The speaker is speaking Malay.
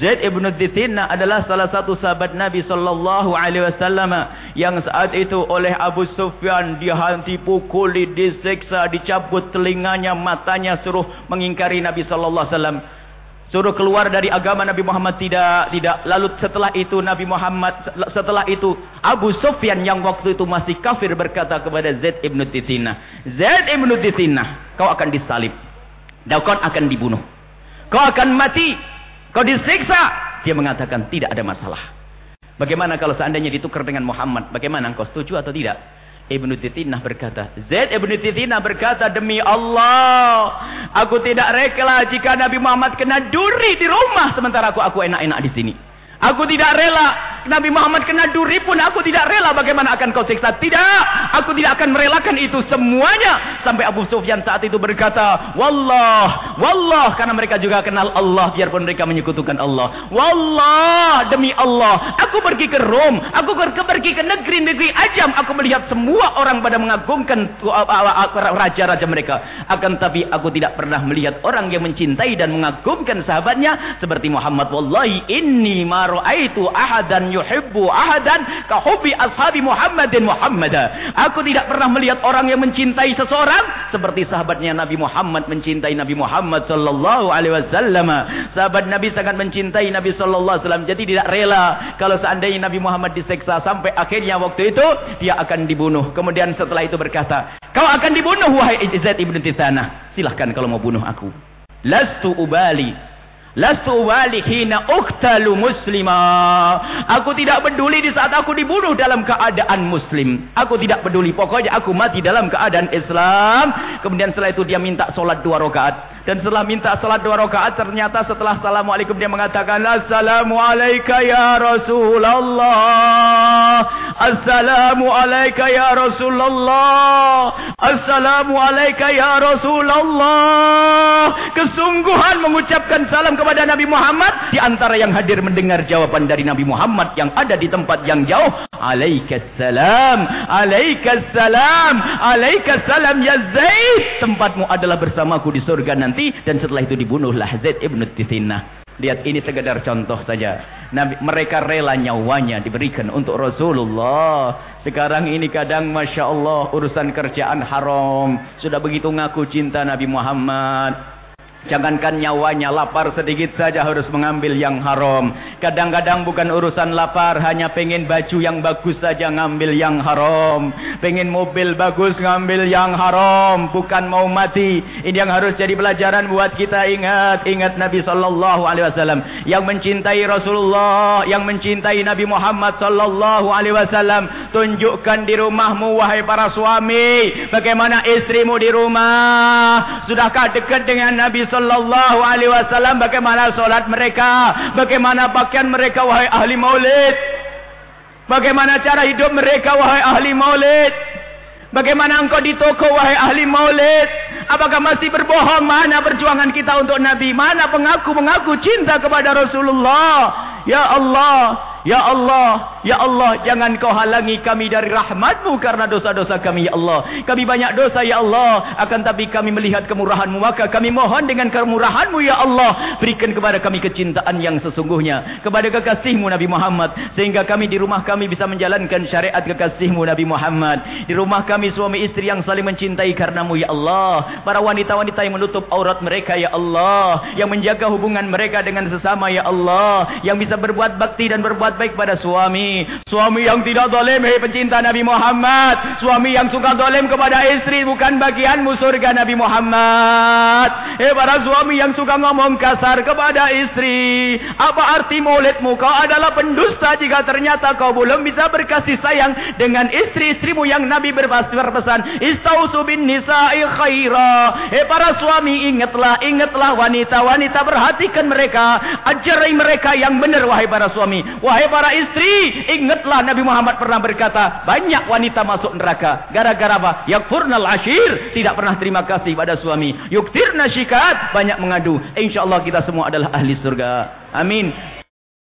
Zaid ibn Dithinah adalah salah satu sahabat Nabi sallallahu alaihi wasallam yang saat itu oleh Abu Sufyan dihanti pukuli, disiksa, dicabut telinganya, matanya suruh mengingkari Nabi sallallahu alaihi wasallam. Suruh keluar dari agama Nabi Muhammad tidak tidak. Lalu setelah itu Nabi Muhammad setelah itu Abu Sufyan yang waktu itu masih kafir berkata kepada Zaid ibn Dithinah, "Zaid ibn Dithinah, kau akan disalib. Dan kau akan dibunuh. Kau akan mati Kau disiksa. Dia mengatakan tidak ada masalah. Bagaimana kalau seandainya ditukar dengan Muhammad? Bagaimana engkau setuju atau tidak? Ibnu Titinah berkata. Zaid Ibnu Titinah berkata. Demi Allah. Aku tidak rela jika Nabi Muhammad kena duri di rumah. Sementara aku aku enak-enak di sini. Aku tidak rela Nabi Muhammad kena duri pun aku tidak rela bagaimana akan kau siksa. Tidak. Aku tidak akan merelakan itu semuanya. Sampai Abu Sufyan saat itu berkata. Wallah. Wallah. Karena mereka juga kenal Allah. Biarpun mereka menyekutukan Allah. Wallah. Demi Allah. Aku pergi ke Rom. Aku pergi ke negeri-negeri ajam. Aku melihat semua orang pada mengagumkan uh, raja-raja mereka. Akan tapi aku tidak pernah melihat orang yang mencintai dan mengagumkan sahabatnya. Seperti Muhammad. Wallahi inni maru'aitu ahadan yuhibbu ahadan ka hubbi ashabi Muhammadin Muhammada. Aku tidak pernah melihat orang yang mencintai seseorang seperti sahabatnya Nabi Muhammad mencintai Nabi Muhammad sallallahu alaihi wasallam. Sahabat Nabi sangat mencintai Nabi sallallahu alaihi wasallam jadi tidak rela kalau seandainya Nabi Muhammad diseksa sampai akhirnya waktu itu dia akan dibunuh. Kemudian setelah itu berkata, "Kau akan dibunuh wahai Zaid ibn Tithanah. Silahkan kalau mau bunuh aku." Lastu ubali Lastu walihina uktalu muslima. Aku tidak peduli di saat aku dibunuh dalam keadaan muslim. Aku tidak peduli. Pokoknya aku mati dalam keadaan Islam. Kemudian setelah itu dia minta solat dua rakaat. Dan setelah minta salat dua rakaat ternyata setelah assalamualaikum dia mengatakan assalamualaikum ya Rasulullah. Assalamualaikum ya Rasulullah. Assalamualaikum ya Rasulullah. Kesungguhan mengucapkan salam kepada Nabi Muhammad di antara yang hadir mendengar jawaban dari Nabi Muhammad yang ada di tempat yang jauh. Alaikassalam. Alaikassalam. Alaikassalam ya Zaid. Tempatmu adalah bersamaku di surga nanti dan setelah itu dibunuhlah Zaid ibn Tithinah. Lihat ini sekedar contoh saja. Nabi, mereka rela nyawanya diberikan untuk Rasulullah. Sekarang ini kadang Masya Allah urusan kerjaan haram. Sudah begitu ngaku cinta Nabi Muhammad. Jangankan nyawanya lapar sedikit saja harus mengambil yang haram. Kadang-kadang bukan urusan lapar, hanya pengen baju yang bagus saja ngambil yang haram. Pengen mobil bagus ngambil yang haram, bukan mau mati. Ini yang harus jadi pelajaran buat kita ingat, ingat Nabi sallallahu alaihi wasallam yang mencintai Rasulullah, yang mencintai Nabi Muhammad sallallahu alaihi wasallam. Tunjukkan di rumahmu wahai para suami, bagaimana istrimu di rumah. Sudahkah dekat dengan Nabi sallallahu alaihi wasallam bagaimana solat mereka, bagaimana pakaian mereka wahai ahli maulid. Bagaimana cara hidup mereka wahai ahli maulid? Bagaimana engkau di toko wahai ahli maulid? Apakah masih berbohong? Mana perjuangan kita untuk Nabi? Mana pengaku-mengaku cinta kepada Rasulullah? Ya Allah, Ya Allah, Ya Allah, jangan kau halangi kami dari rahmatmu karena dosa-dosa kami, Ya Allah. Kami banyak dosa, Ya Allah. Akan tapi kami melihat kemurahanmu, maka kami mohon dengan kemurahanmu, Ya Allah. Berikan kepada kami kecintaan yang sesungguhnya. Kepada kekasihmu, Nabi Muhammad. Sehingga kami di rumah kami bisa menjalankan syariat kekasihmu, Nabi Muhammad. Di rumah kami suami istri yang saling mencintai karenamu, Ya Allah. Para wanita-wanita yang menutup aurat mereka, Ya Allah. Yang menjaga hubungan mereka dengan sesama, Ya Allah. Yang bisa berbuat bakti dan berbuat berbuat baik pada suami. Suami yang tidak zalim, hei pencinta Nabi Muhammad. Suami yang suka zalim kepada istri bukan bagianmu surga Nabi Muhammad. Hei para suami yang suka ngomong kasar kepada istri. Apa arti maulidmu? Kau adalah pendusta jika ternyata kau belum bisa berkasih sayang dengan istri-istrimu yang Nabi berpesan. Istausu bin nisa'i khaira. Hei para suami ingatlah, ingatlah wanita-wanita perhatikan mereka. Ajari mereka yang benar wahai para suami. Wahai Wahai para istri, ingatlah Nabi Muhammad pernah berkata, banyak wanita masuk neraka. Gara-gara apa? Yakfurnal ashir, tidak pernah terima kasih pada suami. Yuktirna syikat, banyak mengadu. InsyaAllah kita semua adalah ahli surga. Amin.